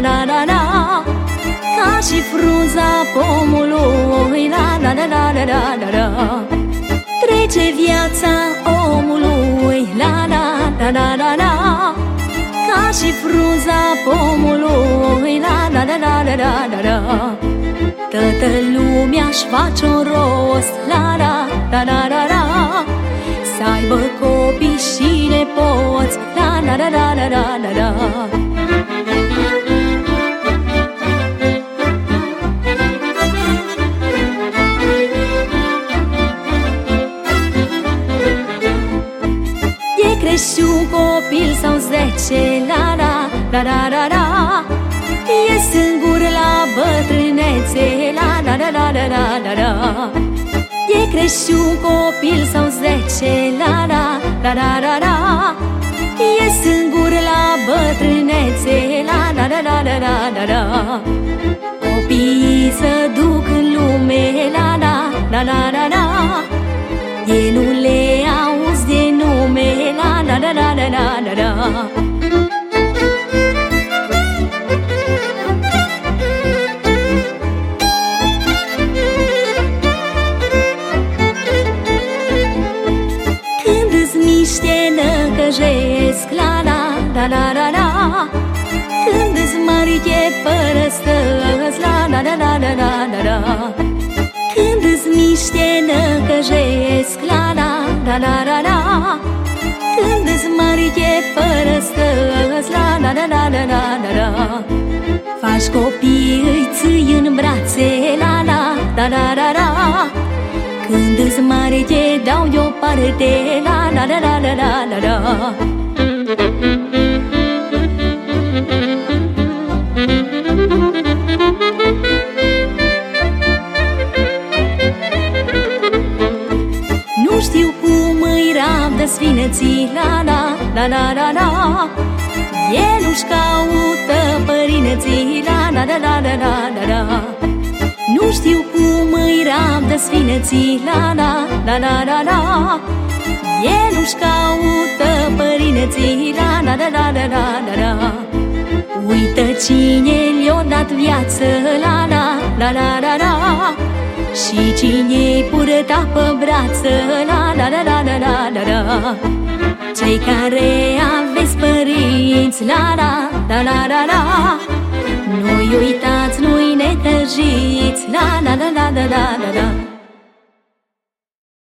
la la la la Ca și frunza pomului La la la la la la la Trece viața omului La la la la la la Ca și frunza pomului La la la la la la la la Toată lumea-și face un rost La la la la la la Să aibă copii și nepoți La la la la la la la la crești un copil sau zece La la la la la la E singur la bătrânețe La la la la la la la la E crești un copil sau zece La la la la la la E singur la bătrânețe La la la la la la la la Copiii să duc în lume La la la la la la Ei nu le năcăjesc La la la la la la Când îți mărche părăstăți La la la la la la la la Când îți miște năcăjesc La la la la la la Când îți mărche părăstăți La la la la la la la la Faci copii, îi ții în brațe La la la la la la când îți mărge, dau eu parte La la la la la la la la Nu știu cum îi rabdă sfinății La la la la la la El nu-și caută părinății La la la la la la la la Nu știu cum îi rabdă sfinății La la la la la la El nu-și caută părinății La la la la la la la la Uită cine le-a dat viață La la la la la la Și cine-i purăta pe brață La la la la la la la la Cei care aveți părinți La la la la la la Nu-i uitați, nu-i netăjiți La la la la la la la la